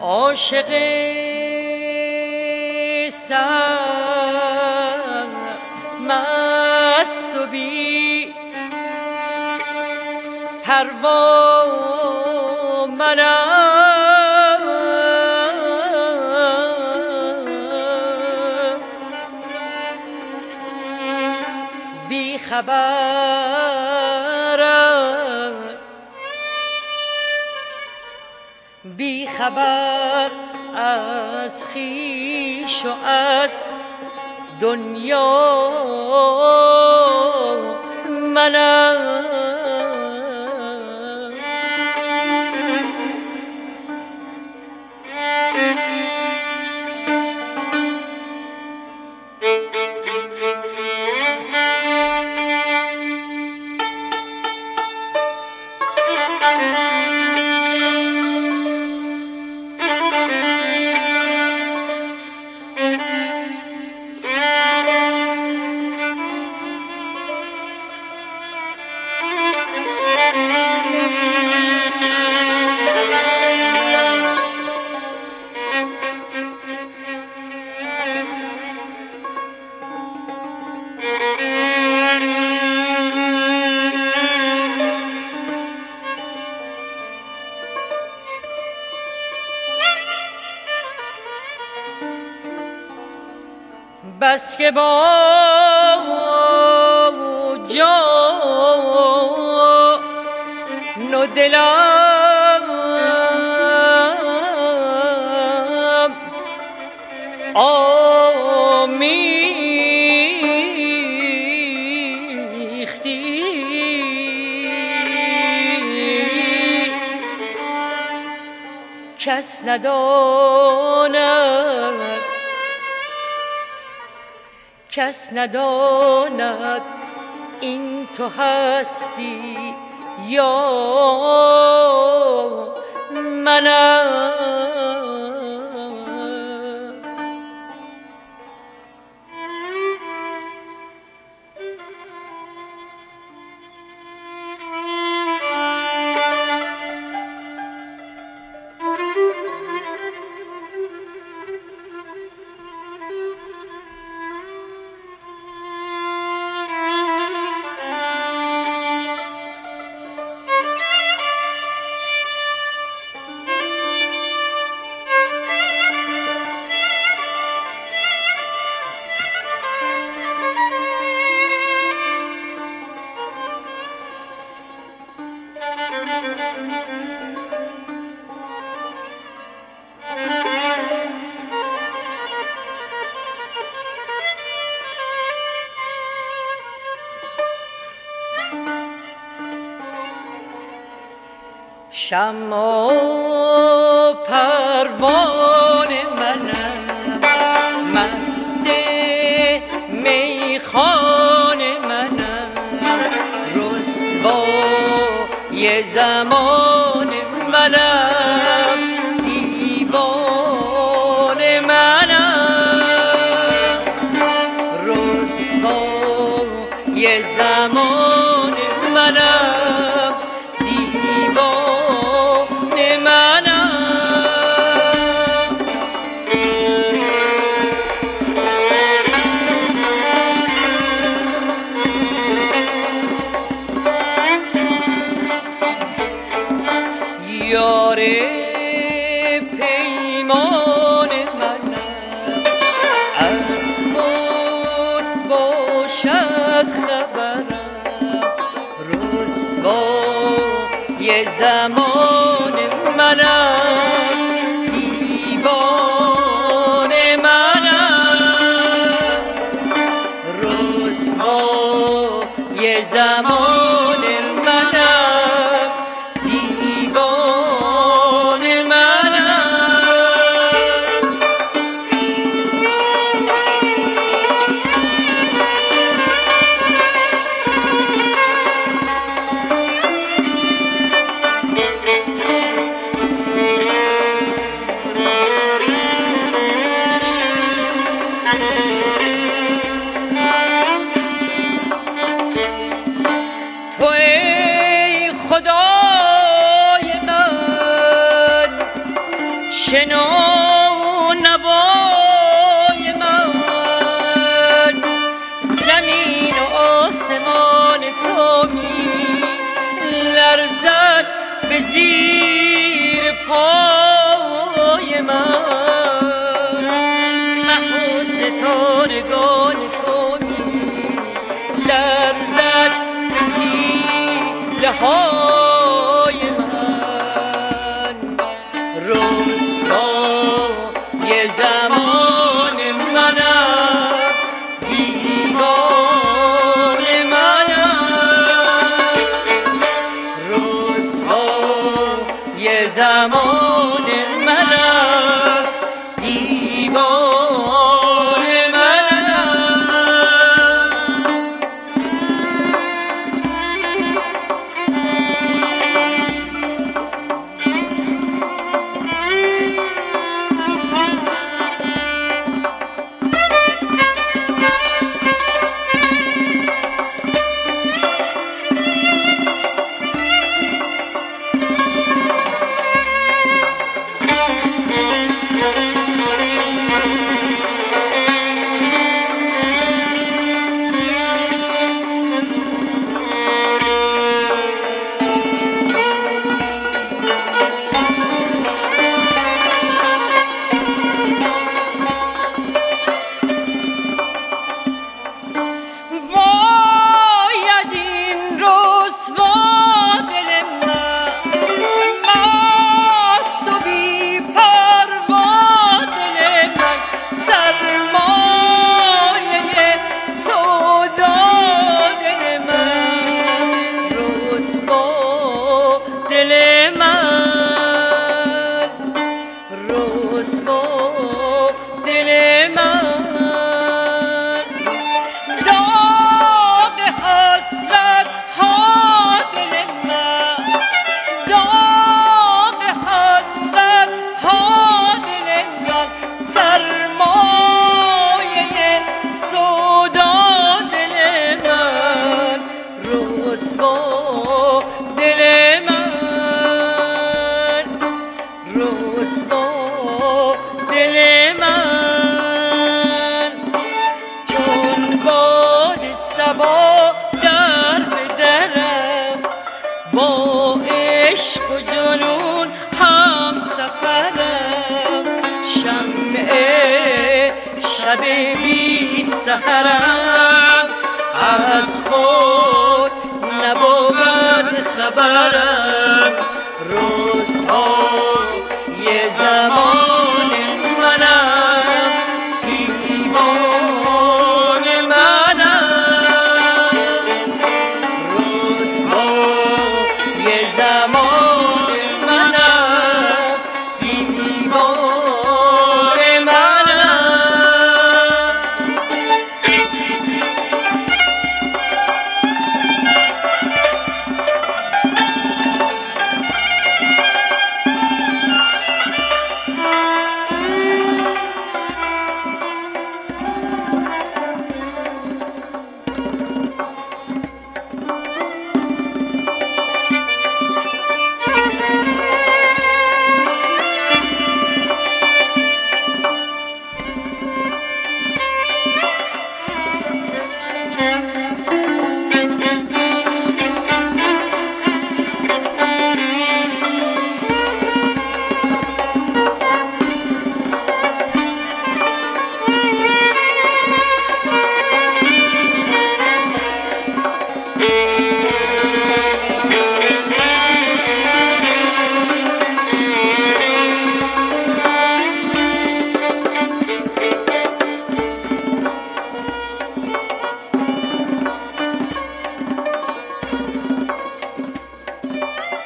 عاشق مست و بی پروا منم. بی خبر خبر از خویش و از دنیا منم. بس که با جان و دلم. آمیختی. کس نداند کس نداند این تو هستی یا منم. شمع و پروانه منم. مست میخانه منم. رسوای زمانه منم. دیوانه منم. رسوای زمانه زمانه منم دیوانه منم. رسوای زمانه های من رسوای زمان منم دیوان منم. رسوای زمان با عشق و جنون هم سفرم شمع شب بی سهرم از خود نبود خبرم ی زمان